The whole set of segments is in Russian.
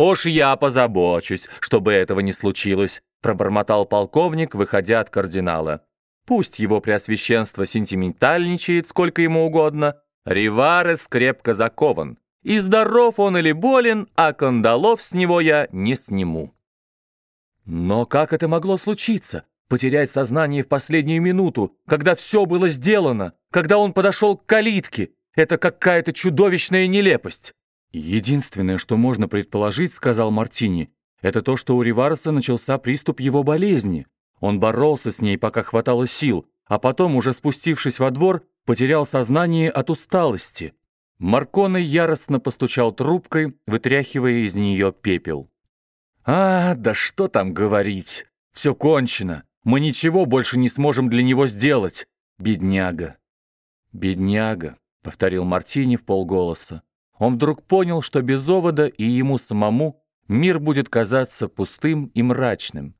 «Уж я позабочусь, чтобы этого не случилось», пробормотал полковник, выходя от кардинала. «Пусть его преосвященство сентиментальничает сколько ему угодно. Риварес крепко закован, и здоров он или болен, а кандалов с него я не сниму». Но как это могло случиться? Потерять сознание в последнюю минуту, когда все было сделано, когда он подошел к калитке. Это какая-то чудовищная нелепость. «Единственное, что можно предположить, — сказал Мартини, — это то, что у Ривареса начался приступ его болезни. Он боролся с ней, пока хватало сил, а потом, уже спустившись во двор, потерял сознание от усталости». Марконе яростно постучал трубкой, вытряхивая из нее пепел. «А, да что там говорить! Все кончено! Мы ничего больше не сможем для него сделать! Бедняга!» «Бедняга!» — повторил Мартини в полголоса. Он вдруг понял, что без овода и ему самому мир будет казаться пустым и мрачным.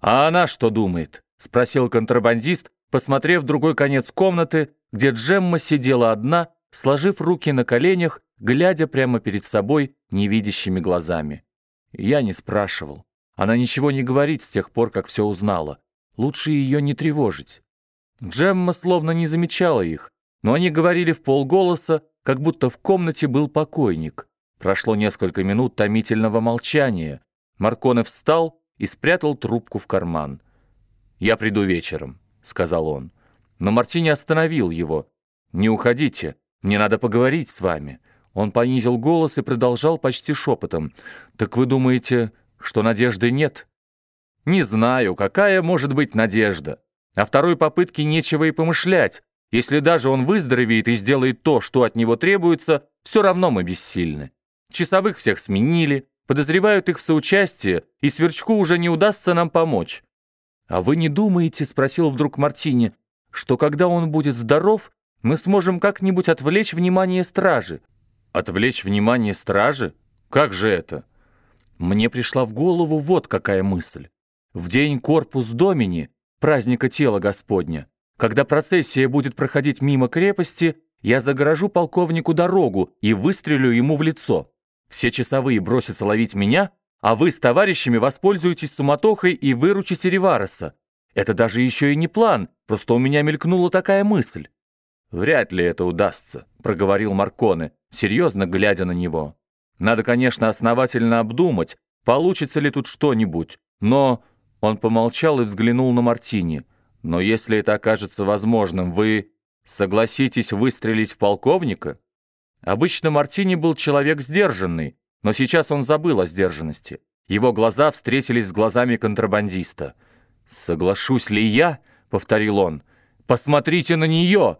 «А она что думает?» — спросил контрабандист, посмотрев в другой конец комнаты, где Джемма сидела одна, сложив руки на коленях, глядя прямо перед собой невидящими глазами. Я не спрашивал. Она ничего не говорит с тех пор, как все узнала. Лучше ее не тревожить. Джемма словно не замечала их, но они говорили в полголоса, как будто в комнате был покойник. Прошло несколько минут томительного молчания. Марконе встал и спрятал трубку в карман. «Я приду вечером», — сказал он. Но Мартини остановил его. «Не уходите, мне надо поговорить с вами». Он понизил голос и продолжал почти шепотом. «Так вы думаете, что надежды нет?» «Не знаю, какая может быть надежда. О второй попытке нечего и помышлять. Если даже он выздоровеет и сделает то, что от него требуется, все равно мы бессильны. Часовых всех сменили, подозревают их в соучастии, и Сверчку уже не удастся нам помочь. «А вы не думаете, — спросил вдруг Мартини, — что когда он будет здоров, мы сможем как-нибудь отвлечь внимание стражи?» «Отвлечь внимание стражи? Как же это?» Мне пришла в голову вот какая мысль. В день Корпус Домини, праздника тела Господня, когда процессия будет проходить мимо крепости, я загорожу полковнику дорогу и выстрелю ему в лицо. Все часовые бросятся ловить меня, а вы с товарищами воспользуетесь суматохой и выручите Ривареса. Это даже еще и не план, просто у меня мелькнула такая мысль». «Вряд ли это удастся», — проговорил Марконе, серьезно глядя на него. «Надо, конечно, основательно обдумать, получится ли тут что-нибудь, но...» Он помолчал и взглянул на Мартини. Но если это окажется возможным, вы согласитесь выстрелить в полковника? Обычно Мартини был человек сдержанный, но сейчас он забыл о сдержанности. Его глаза встретились с глазами контрабандиста. «Соглашусь ли я?» — повторил он. «Посмотрите на нее!»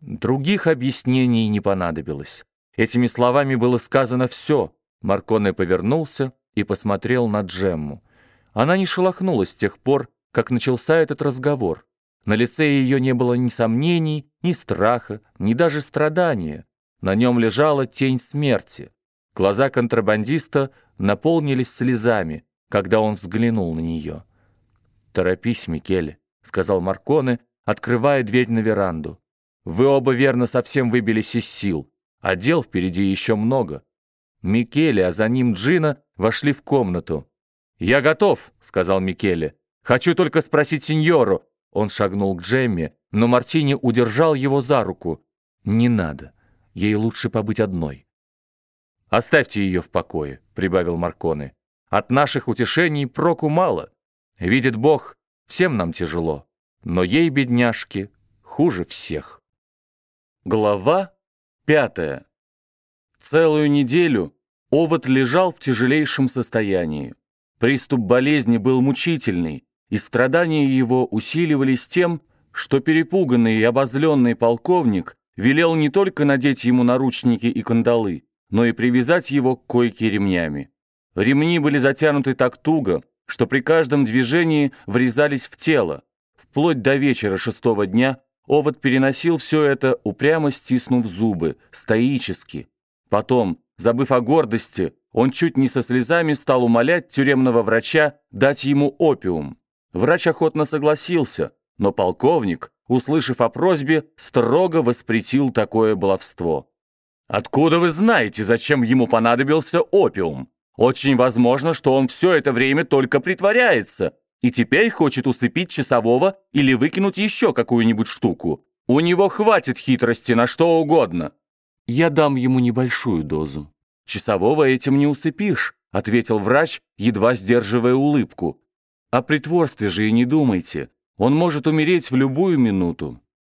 Других объяснений не понадобилось. Этими словами было сказано все. Марконе повернулся и посмотрел на Джемму. Она не шелохнулась с тех пор, как начался этот разговор. На лице ее не было ни сомнений, ни страха, ни даже страдания. На нем лежала тень смерти. Глаза контрабандиста наполнились слезами, когда он взглянул на нее. «Торопись, Микеле», — сказал Марконе, открывая дверь на веранду. «Вы оба верно совсем выбились из сил, а дел впереди еще много». Микеле, а за ним Джина, вошли в комнату. «Я готов», — сказал Микеле. Хочу только спросить сеньору». Он шагнул к Джемме, но Мартини удержал его за руку. «Не надо. Ей лучше побыть одной». «Оставьте ее в покое», — прибавил Марконе. «От наших утешений проку мало. Видит Бог, всем нам тяжело, но ей, бедняжке, хуже всех». Глава пятая. Целую неделю овод лежал в тяжелейшем состоянии. Приступ болезни был мучительный, и страдания его усиливались тем, что перепуганный и обозленный полковник велел не только надеть ему наручники и кандалы, но и привязать его к койке ремнями. Ремни были затянуты так туго, что при каждом движении врезались в тело. Вплоть до вечера шестого дня овод переносил все это, упрямо стиснув зубы, стоически. Потом, забыв о гордости, он чуть не со слезами стал умолять тюремного врача дать ему опиум. Врач охотно согласился, но полковник, услышав о просьбе, строго воспретил такое баловство. «Откуда вы знаете, зачем ему понадобился опиум?» Очень возможно, что он все это время только притворяется и теперь хочет усыпить часового или выкинуть еще какую-нибудь штуку. У него хватит хитрости на что угодно. Я дам ему небольшую дозу. Часового этим не усыпишь, ответил врач, едва сдерживая улыбку. О притворстве же и не думайте. Он может умереть в любую минуту.